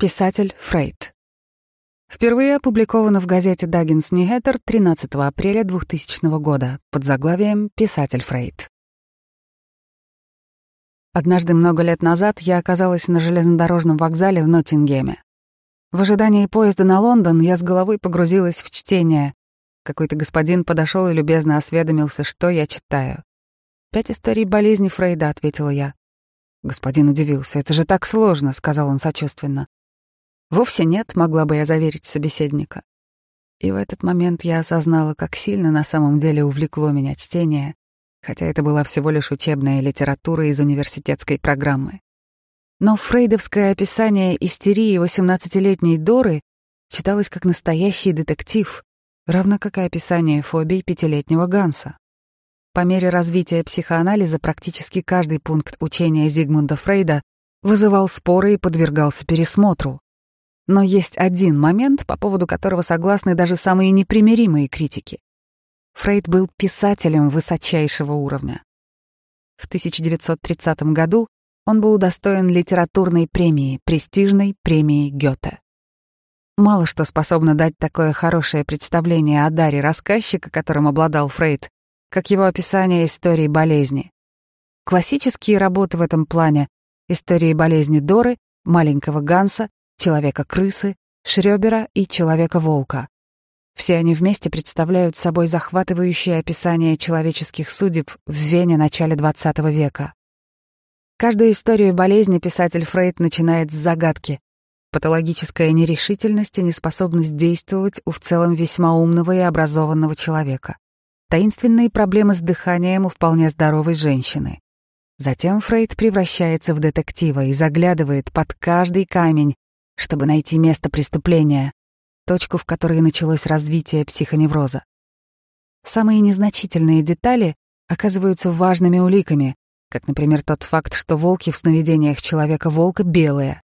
Писатель Фрейд. Впервые опубликовано в газете Даггинс Ньюхэттер 13 апреля 2000 года под заглавием «Писатель Фрейд». Однажды много лет назад я оказалась на железнодорожном вокзале в Ноттингеме. В ожидании поезда на Лондон я с головой погрузилась в чтение. Какой-то господин подошел и любезно осведомился, что я читаю. «Пять историй болезни Фрейда», — ответила я. Господин удивился. «Это же так сложно», — сказал он сочувственно. Вовсе нет, могла бы я заверить собеседника. И в этот момент я осознала, как сильно на самом деле увлекло меня чтение, хотя это была всего лишь учебная литература из университетской программы. Но фрейдовское описание истерии 18-летней Доры читалось как настоящий детектив, равно как и описание фобий пятилетнего Ганса. По мере развития психоанализа практически каждый пункт учения Зигмунда Фрейда вызывал споры и подвергался пересмотру. Но есть один момент, по поводу которого согласны даже самые непримиримые критики. Фрейд был писателем высочайшего уровня. В 1930 году он был удостоен литературной премии, престижной премии Гёте. Мало что способно дать такое хорошее представление о даре рассказчика, которым обладал Фрейд, как его описание истории болезни. Классические работы в этом плане — истории болезни Доры, маленького Ганса человека-крысы, Шрёбера и человека-волка. Все они вместе представляют собой захватывающее описание человеческих судеб в Вене начале XX века. Каждую историю болезни писатель Фрейд начинает с загадки. Патологическая нерешительность и неспособность действовать у в целом весьма умного и образованного человека. Таинственные проблемы с дыханием у вполне здоровой женщины. Затем Фрейд превращается в детектива и заглядывает под каждый камень, чтобы найти место преступления, точку, в которой началось развитие психоневроза. Самые незначительные детали оказываются важными уликами, как, например, тот факт, что волки в сновидениях человека-волка белые.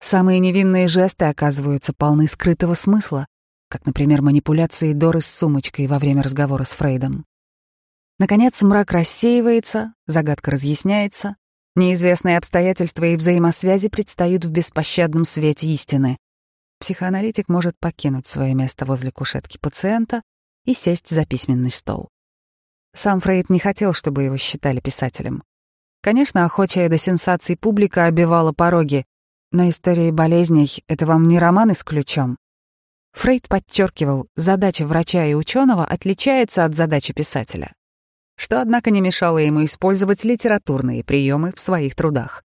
Самые невинные жесты оказываются полны скрытого смысла, как, например, манипуляции Доры с сумочкой во время разговора с Фрейдом. Наконец, мрак рассеивается, загадка разъясняется, Неизвестные обстоятельства и взаимосвязи предстают в беспощадном свете истины. Психоаналитик может покинуть свое место возле кушетки пациента и сесть за письменный стол. Сам Фрейд не хотел, чтобы его считали писателем. Конечно, охочая до сенсаций публика обивала пороги, но истории болезней — это вам не романы с ключом. Фрейд подчеркивал, задача врача и ученого отличается от задачи писателя что, однако, не мешало ему использовать литературные приемы в своих трудах.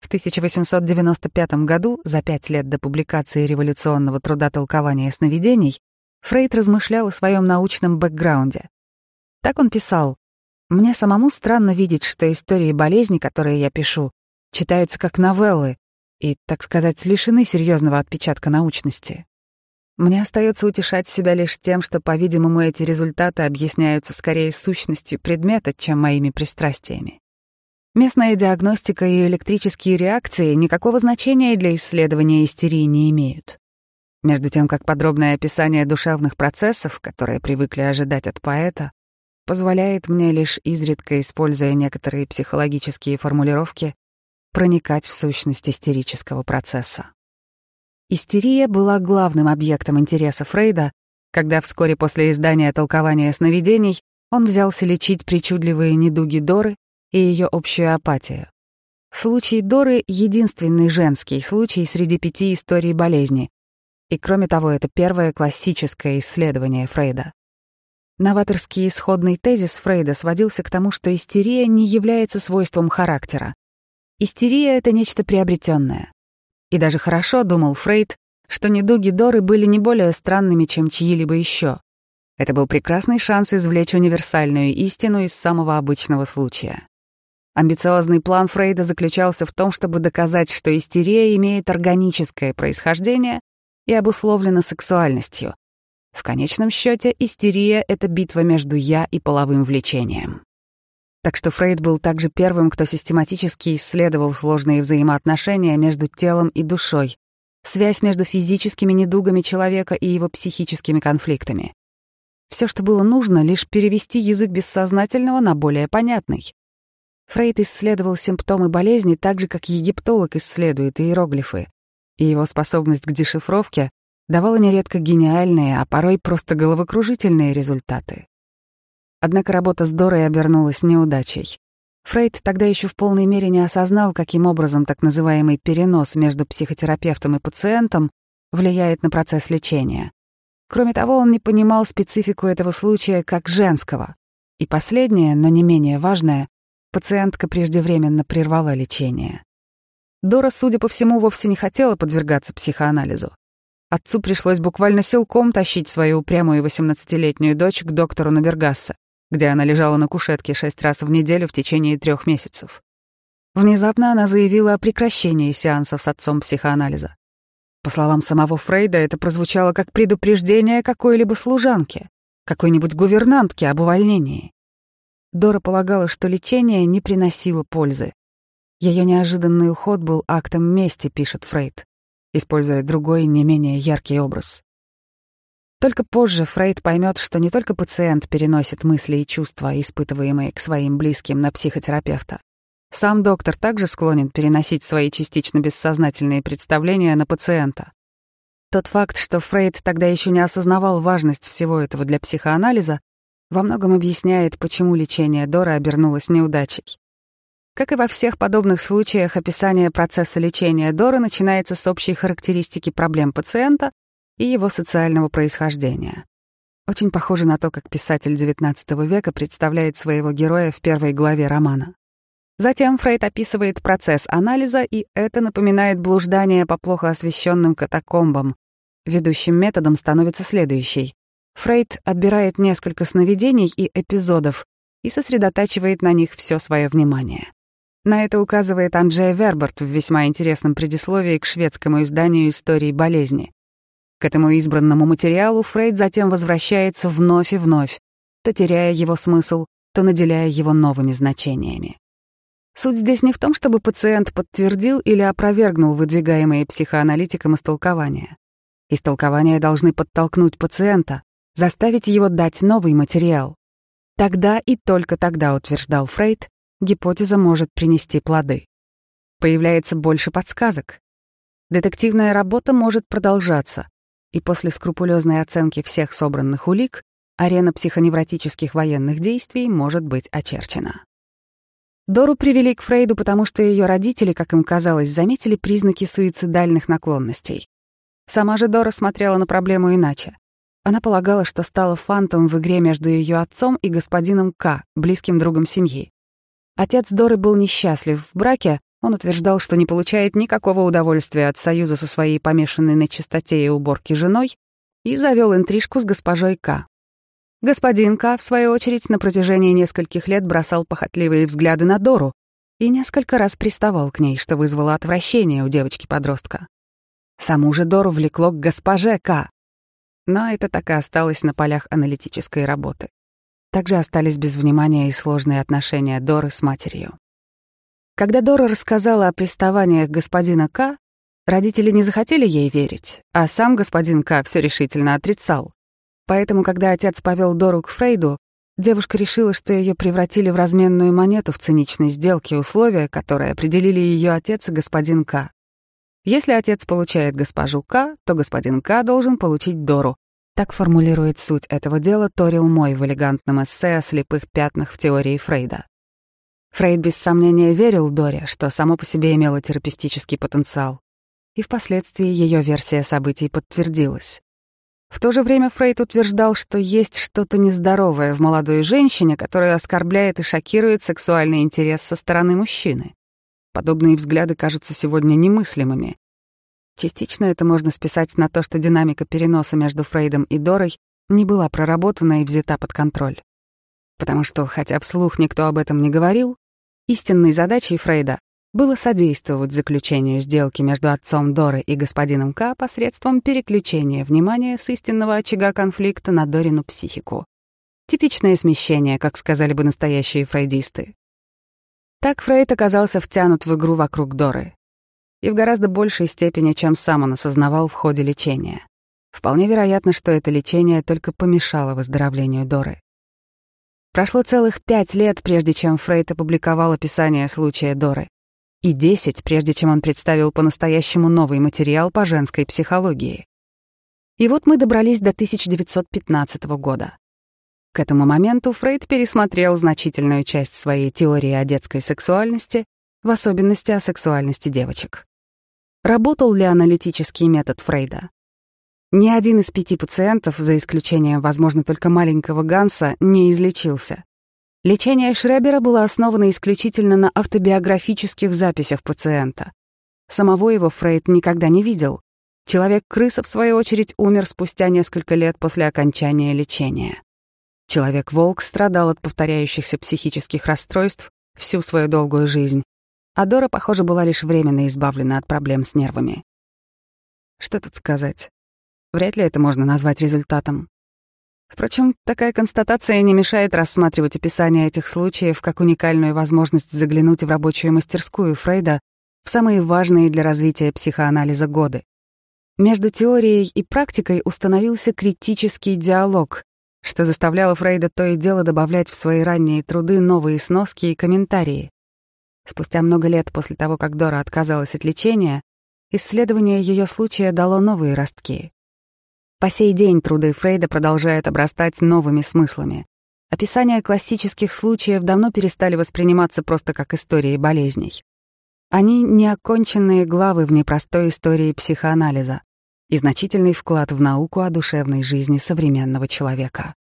В 1895 году, за пять лет до публикации революционного труда толкования сновидений, Фрейд размышлял о своем научном бэкграунде. Так он писал, «Мне самому странно видеть, что истории болезни, которые я пишу, читаются как новеллы и, так сказать, лишены серьезного отпечатка научности. Мне остается утешать себя лишь тем, что, по-видимому, эти результаты объясняются скорее сущностью предмета, чем моими пристрастиями. Местная диагностика и электрические реакции никакого значения для исследования истерии не имеют. Между тем, как подробное описание душевных процессов, которые привыкли ожидать от поэта, позволяет мне лишь изредка, используя некоторые психологические формулировки, проникать в сущность истерического процесса. Истерия была главным объектом интереса Фрейда, когда вскоре после издания толкования сновидений он взялся лечить причудливые недуги Доры и ее общую апатию. Случай Доры — единственный женский случай среди пяти историй болезни. И кроме того, это первое классическое исследование Фрейда. Новаторский исходный тезис Фрейда сводился к тому, что истерия не является свойством характера. Истерия — это нечто приобретенное. И даже хорошо, думал Фрейд, что недуги Доры были не более странными, чем чьи-либо еще. Это был прекрасный шанс извлечь универсальную истину из самого обычного случая. Амбициозный план Фрейда заключался в том, чтобы доказать, что истерия имеет органическое происхождение и обусловлена сексуальностью. В конечном счете истерия — это битва между «я» и половым влечением. Так что Фрейд был также первым, кто систематически исследовал сложные взаимоотношения между телом и душой, связь между физическими недугами человека и его психическими конфликтами. Все, что было нужно, лишь перевести язык бессознательного на более понятный. Фрейд исследовал симптомы болезни так же, как египтолог исследует иероглифы. и его способность к дешифровке давала нередко гениальные, а порой просто головокружительные результаты. Однако работа с Дорой обернулась неудачей. Фрейд тогда еще в полной мере не осознал, каким образом так называемый перенос между психотерапевтом и пациентом влияет на процесс лечения. Кроме того, он не понимал специфику этого случая как женского. И последнее, но не менее важное, пациентка преждевременно прервала лечение. Дора, судя по всему, вовсе не хотела подвергаться психоанализу. Отцу пришлось буквально силком тащить свою упрямую 18-летнюю дочь к доктору Набергасса, где она лежала на кушетке шесть раз в неделю в течение трех месяцев. Внезапно она заявила о прекращении сеансов с отцом психоанализа. По словам самого Фрейда, это прозвучало как предупреждение какой-либо служанке, какой-нибудь гувернантке об увольнении. Дора полагала, что лечение не приносило пользы. Ее неожиданный уход был актом мести, пишет Фрейд используя другой, не менее яркий образ. Только позже Фрейд поймет, что не только пациент переносит мысли и чувства, испытываемые к своим близким на психотерапевта. Сам доктор также склонен переносить свои частично бессознательные представления на пациента. Тот факт, что Фрейд тогда еще не осознавал важность всего этого для психоанализа, во многом объясняет, почему лечение Дора обернулось неудачей. Как и во всех подобных случаях, описание процесса лечения Доры начинается с общей характеристики проблем пациента и его социального происхождения. Очень похоже на то, как писатель XIX века представляет своего героя в первой главе романа. Затем Фрейд описывает процесс анализа, и это напоминает блуждание по плохо освещенным катакомбам. Ведущим методом становится следующий. Фрейд отбирает несколько сновидений и эпизодов и сосредотачивает на них все свое внимание. На это указывает Анджея Верберт в весьма интересном предисловии к шведскому изданию истории болезни. К этому избранному материалу Фрейд затем возвращается вновь и вновь, то теряя его смысл, то наделяя его новыми значениями. Суть здесь не в том, чтобы пациент подтвердил или опровергнул выдвигаемые психоаналитиком истолкования. Истолкования должны подтолкнуть пациента, заставить его дать новый материал. Тогда и только тогда, утверждал Фрейд, гипотеза может принести плоды. Появляется больше подсказок. Детективная работа может продолжаться, и после скрупулезной оценки всех собранных улик арена психоневротических военных действий может быть очерчена. Дору привели к Фрейду, потому что ее родители, как им казалось, заметили признаки суицидальных наклонностей. Сама же Дора смотрела на проблему иначе. Она полагала, что стала фантом в игре между ее отцом и господином К, близким другом семьи. Отец Доры был несчастлив в браке, он утверждал, что не получает никакого удовольствия от союза со своей помешанной на чистоте и уборке женой, и завел интрижку с госпожой К. Господин К, в свою очередь, на протяжении нескольких лет бросал похотливые взгляды на Дору и несколько раз приставал к ней, что вызвало отвращение у девочки-подростка. Саму же Дору влекло к госпоже К. Но это так и осталось на полях аналитической работы. Также остались без внимания и сложные отношения Доры с матерью. Когда Дора рассказала о приставаниях господина К, родители не захотели ей верить, а сам господин К все решительно отрицал. Поэтому, когда отец повел Дору к Фрейду, девушка решила, что ее превратили в разменную монету в циничной сделке условия, которые определили ее отец и господин К. Если отец получает госпожу К, то господин К должен получить Дору, так формулирует суть этого дела Торил Мой в элегантном эссе о слепых пятнах в теории Фрейда. Фрейд без сомнения верил Доре, что само по себе имело терапевтический потенциал, и впоследствии ее версия событий подтвердилась. В то же время Фрейд утверждал, что есть что-то нездоровое в молодой женщине, которая оскорбляет и шокирует сексуальный интерес со стороны мужчины. Подобные взгляды кажутся сегодня немыслимыми, Частично это можно списать на то, что динамика переноса между Фрейдом и Дорой не была проработана и взята под контроль. Потому что, хотя вслух никто об этом не говорил, истинной задачей Фрейда было содействовать заключению сделки между отцом Доры и господином К посредством переключения внимания с истинного очага конфликта на Дорину психику. Типичное смещение, как сказали бы настоящие фрейдисты. Так Фрейд оказался втянут в игру вокруг Доры и в гораздо большей степени, чем сам он осознавал в ходе лечения. Вполне вероятно, что это лечение только помешало выздоровлению Доры. Прошло целых пять лет, прежде чем Фрейд опубликовал описание случая Доры. и 10, прежде чем он представил по-настоящему новый материал по женской психологии. И вот мы добрались до 1915 года. К этому моменту Фрейд пересмотрел значительную часть своей теории о детской сексуальности, в особенности о сексуальности девочек. Работал ли аналитический метод Фрейда? Ни один из пяти пациентов, за исключением, возможно, только маленького Ганса, не излечился. Лечение Шребера было основано исключительно на автобиографических записях пациента. Самого его Фрейд никогда не видел. Человек-крыса, в свою очередь, умер спустя несколько лет после окончания лечения. Человек-волк страдал от повторяющихся психических расстройств всю свою долгую жизнь, а Дора, похоже, была лишь временно избавлена от проблем с нервами. Что тут сказать? Вряд ли это можно назвать результатом. Впрочем, такая констатация не мешает рассматривать описание этих случаев как уникальную возможность заглянуть в рабочую мастерскую Фрейда в самые важные для развития психоанализа годы. Между теорией и практикой установился критический диалог, что заставляло Фрейда то и дело добавлять в свои ранние труды новые сноски и комментарии. Спустя много лет после того, как Дора отказалась от лечения, исследование ее случая дало новые ростки. По сей день труды Фрейда продолжают обрастать новыми смыслами. Описания классических случаев давно перестали восприниматься просто как истории болезней. Они — неоконченные главы в непростой истории психоанализа и значительный вклад в науку о душевной жизни современного человека.